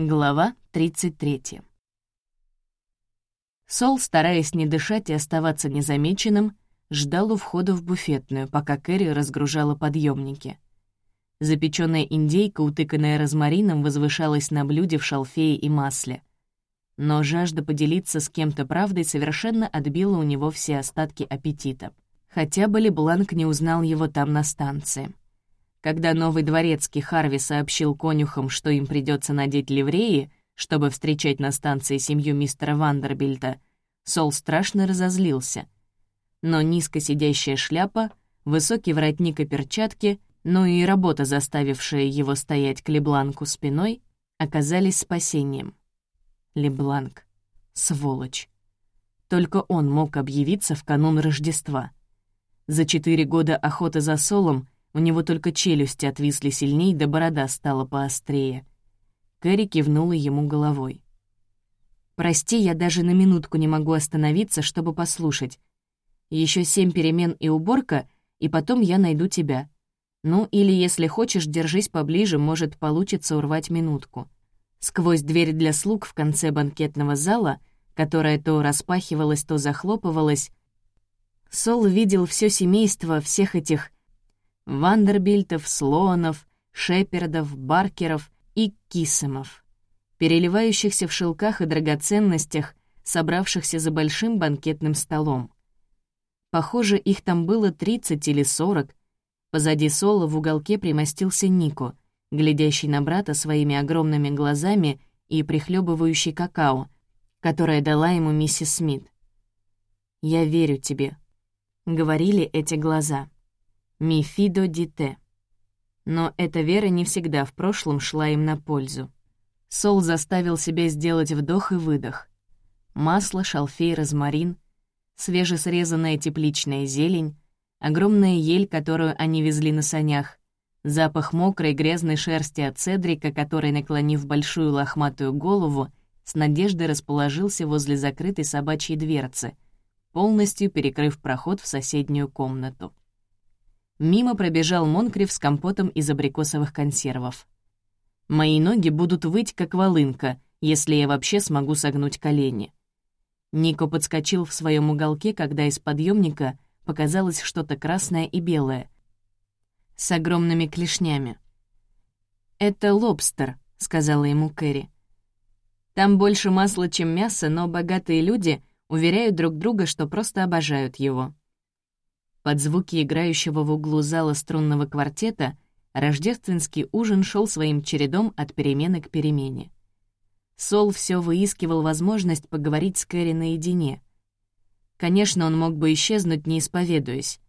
Глава 33. Сол, стараясь не дышать и оставаться незамеченным, ждал у входа в буфетную, пока Кэрри разгружала подъемники. Запеченная индейка, утыканная розмарином, возвышалась на блюде в шалфее и масле. Но жажда поделиться с кем-то правдой совершенно отбила у него все остатки аппетита. Хотя Бланк не узнал его там на станции. Когда новый дворецкий Харви сообщил конюхам, что им придется надеть ливреи, чтобы встречать на станции семью мистера Вандербильта, Сол страшно разозлился. Но низко сидящая шляпа, высокий воротник и перчатки, ну и работа, заставившая его стоять к Лебланку спиной, оказались спасением. Лебланк. Сволочь. Только он мог объявиться в канун Рождества. За четыре года охоты за Солом — у него только челюсти отвисли сильней, да борода стала поострее. Кэрри кивнула ему головой. «Прости, я даже на минутку не могу остановиться, чтобы послушать. Еще семь перемен и уборка, и потом я найду тебя. Ну, или, если хочешь, держись поближе, может, получится урвать минутку». Сквозь дверь для слуг в конце банкетного зала, которая то распахивалась, то захлопывалась, Сол видел все семейство всех этих Вандербильтов, Слоанов, Шепердов, Баркеров и Кисемов, переливающихся в шелках и драгоценностях, собравшихся за большим банкетным столом. Похоже, их там было 30 или 40. Позади Соло в уголке примостился Нико, глядящий на брата своими огромными глазами и прихлебывающий какао, которое дала ему миссис Смит. «Я верю тебе», — говорили эти глаза. Мифидо Дите. Но эта вера не всегда в прошлом шла им на пользу. Сол заставил себя сделать вдох и выдох. Масло, шалфей, розмарин, свежесрезанная тепличная зелень, огромная ель, которую они везли на санях, запах мокрой грязной шерсти от Цедрика, который, наклонив большую лохматую голову, с надеждой расположился возле закрытой собачьей дверцы, полностью перекрыв проход в соседнюю комнату. Мимо пробежал Монкрив с компотом из абрикосовых консервов. Мои ноги будут выть, как волынка, если я вообще смогу согнуть колени. Нико подскочил в своем уголке, когда из подъемника показалось что-то красное и белое, с огромными клешнями. «Это лобстер», — сказала ему Кэрри. «Там больше масла, чем мяса, но богатые люди уверяют друг друга, что просто обожают его». Под звуки играющего в углу зала струнного квартета рождественский ужин шел своим чередом от перемены к перемене. Сол все выискивал возможность поговорить с Кэрри наедине. Конечно, он мог бы исчезнуть, не исповедуясь,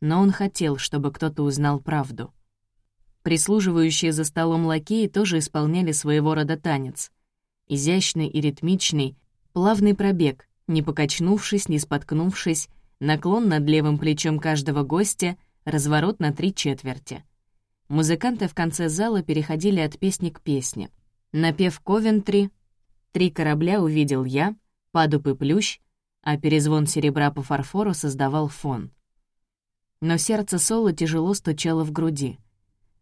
но он хотел, чтобы кто-то узнал правду. Прислуживающие за столом лакеи тоже исполняли своего рода танец. Изящный и ритмичный, плавный пробег, не покачнувшись, не споткнувшись, наклон над левым плечом каждого гостя, разворот на три четверти. Музыканты в конце зала переходили от песни к песне. Напев «Ковентри», «Три корабля увидел я», «Падуп и плющ», а перезвон серебра по фарфору создавал фон. Но сердце Соло тяжело стучало в груди.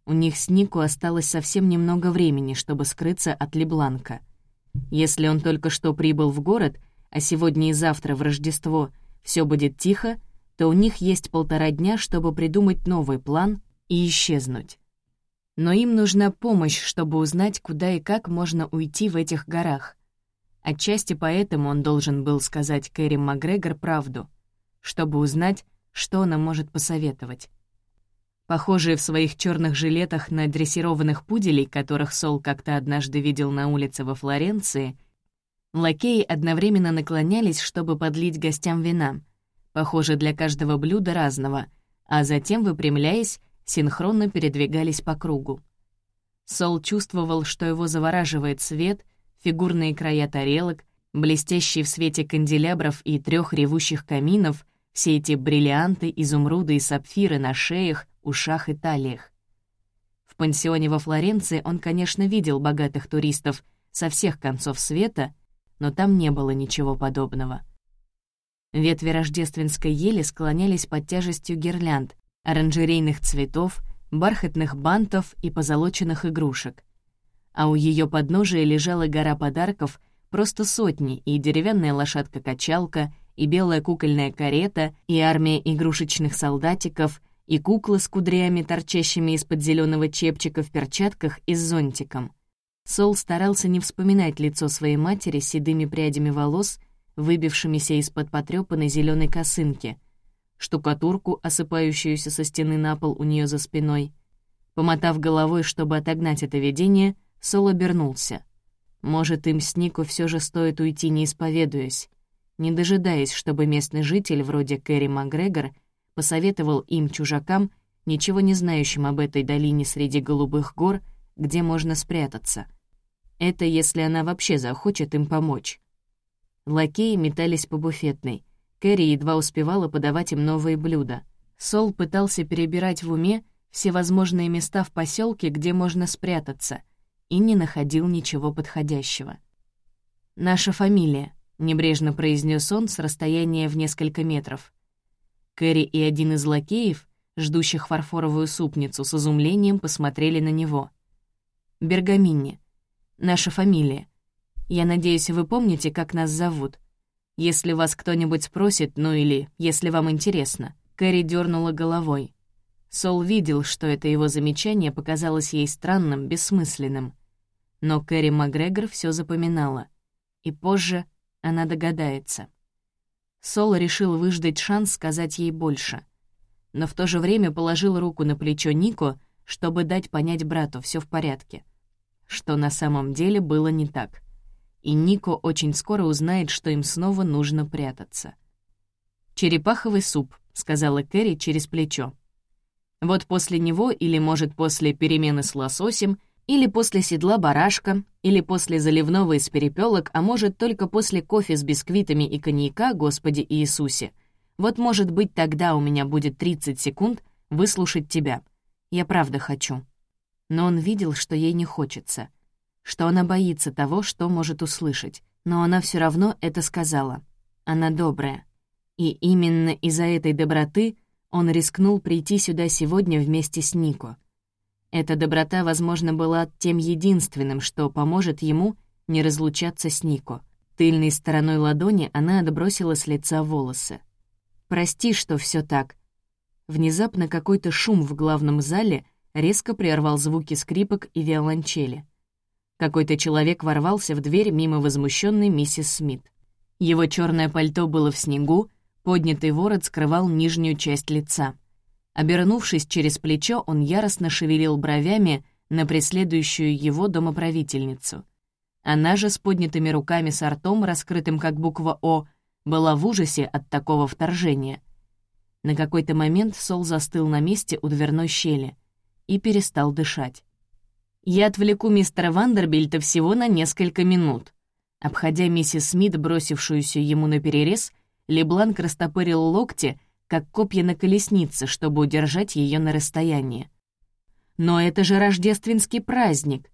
У них с Нику осталось совсем немного времени, чтобы скрыться от Лебланка. Если он только что прибыл в город, а сегодня и завтра в Рождество — все будет тихо, то у них есть полтора дня, чтобы придумать новый план и исчезнуть. Но им нужна помощь, чтобы узнать, куда и как можно уйти в этих горах. Отчасти поэтому он должен был сказать Кэрри Макгрегор правду, чтобы узнать, что она может посоветовать. Похожие в своих черных жилетах на дрессированных пуделей, которых Сол как-то однажды видел на улице во Флоренции, Лакеи одновременно наклонялись, чтобы подлить гостям вина, похоже, для каждого блюда разного, а затем, выпрямляясь, синхронно передвигались по кругу. Сол чувствовал, что его завораживает свет, фигурные края тарелок, блестящие в свете канделябров и трех ревущих каминов, все эти бриллианты, изумруды и сапфиры на шеях, ушах и талиях. В пансионе во Флоренции он, конечно, видел богатых туристов со всех концов света — но там не было ничего подобного. Ветви рождественской ели склонялись под тяжестью гирлянд, оранжерейных цветов, бархатных бантов и позолоченных игрушек. а у ее подножия лежала гора подарков, просто сотни, и деревянная лошадка-качалка, и белая кукольная карета, и армия игрушечных солдатиков, и кукла с кудрями, торчащими из-под зеленого чепчика в перчатках и с зонтиком. Сол старался не вспоминать лицо своей матери с седыми прядями волос, выбившимися из-под потрёпанной зеленой косынки, штукатурку, осыпающуюся со стены на пол у нее за спиной. Помотав головой, чтобы отогнать это видение, Сол обернулся. Может, им с Нико все же стоит уйти, не исповедуясь, не дожидаясь, чтобы местный житель, вроде Кэрри Макгрегор, посоветовал им, чужакам, ничего не знающим об этой долине среди голубых гор, где можно спрятаться. Это если она вообще захочет им помочь. Лакеи метались по буфетной. Кэрри едва успевала подавать им новые блюда. Сол пытался перебирать в уме все возможные места в поселке, где можно спрятаться, и не находил ничего подходящего. «Наша фамилия», — небрежно произнес он с расстояния в несколько метров. Кэрри и один из лакеев, ждущих фарфоровую супницу, с изумлением посмотрели на него. «Бергаминни. Наша фамилия. Я надеюсь, вы помните, как нас зовут. Если вас кто-нибудь спросит, ну или если вам интересно». Кэрри дернула головой. Сол видел, что это его замечание показалось ей странным, бессмысленным. Но Кэрри Макгрегор все запоминала. И позже она догадается. Сол решил выждать шанс сказать ей больше. Но в то же время положил руку на плечо Нико, чтобы дать понять брату, все в порядке. Что на самом деле было не так. И Нико очень скоро узнает, что им снова нужно прятаться. «Черепаховый суп», — сказала Кэрри через плечо. «Вот после него, или, может, после перемены с лососем, или после седла барашка, или после заливного из перепелок, а может, только после кофе с бисквитами и коньяка, Господи Иисусе. Вот, может быть, тогда у меня будет 30 секунд выслушать тебя. Я правда хочу. Но он видел, что ей не хочется, что она боится того, что может услышать, но она все равно это сказала. Она добрая. И именно из-за этой доброты он рискнул прийти сюда сегодня вместе с Нико — эта доброта, возможно, была тем единственным, что поможет ему не разлучаться с Нико. Тыльной стороной ладони она отбросила с лица волосы. «Прости, что все так». Внезапно какой-то шум в главном зале резко прервал звуки скрипок и виолончели. Какой-то человек ворвался в дверь мимо возмущенной миссис Смит. Его черное пальто было в снегу, поднятый ворот скрывал нижнюю часть лица. Обернувшись через плечо, он яростно шевелил бровями на преследующую его домоправительницу. Она же с поднятыми руками с ртом, раскрытым как буква «О», была в ужасе от такого вторжения. На какой-то момент Сол застыл на месте у дверной щели и перестал дышать. «Я отвлеку мистера Вандербильта всего на несколько минут». Обходя миссис Смит, бросившуюся ему на перерез, Лебланк растопырил локти как копья на колеснице, чтобы удержать ее на расстоянии. «Но это же рождественский праздник!»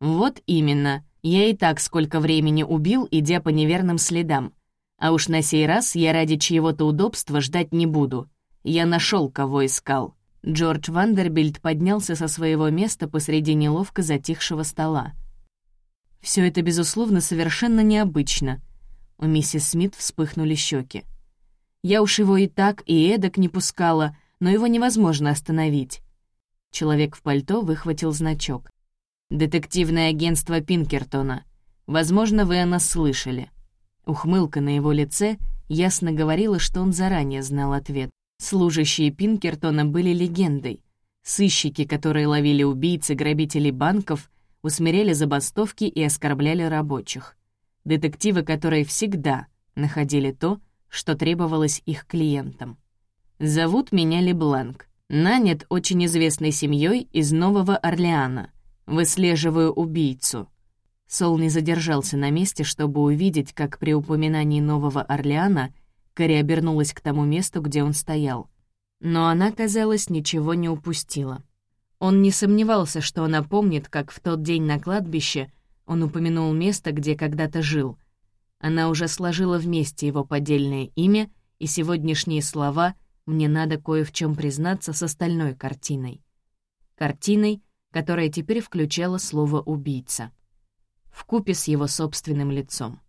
«Вот именно. Я и так сколько времени убил, идя по неверным следам. А уж на сей раз я ради чьего-то удобства ждать не буду. Я нашел, кого искал». Джордж Вандербильд поднялся со своего места посреди неловко затихшего стола. Все это, безусловно, совершенно необычно. У миссис Смит вспыхнули щеки. Я уж его и так, и эдак не пускала, но его невозможно остановить. Человек в пальто выхватил значок. «Детективное агентство Пинкертона. Возможно, вы о нас слышали». Ухмылка на его лице ясно говорила, что он заранее знал ответ. Служащие Пинкертона были легендой. Сыщики, которые ловили убийц и грабителей банков, усмиряли забастовки и оскорбляли рабочих. Детективы, которые всегда находили то, что требовалось их клиентам. «Зовут меня Лебланк. Нанят очень известной семьей из Нового Орлеана. Выслеживаю убийцу». Сол не задержался на месте, чтобы увидеть, как при упоминании Нового Орлеана Кэрри обернулась к тому месту, где он стоял. Но она, казалось, ничего не упустила. Он не сомневался, что она помнит, как в тот день на кладбище он упомянул место, где когда-то жил — она уже сложила вместе его поддельное имя и сегодняшние слова «мне надо кое в чем признаться» с остальной картиной. Картиной, которое теперь включало слово «убийца», вкупе с его собственным лицом.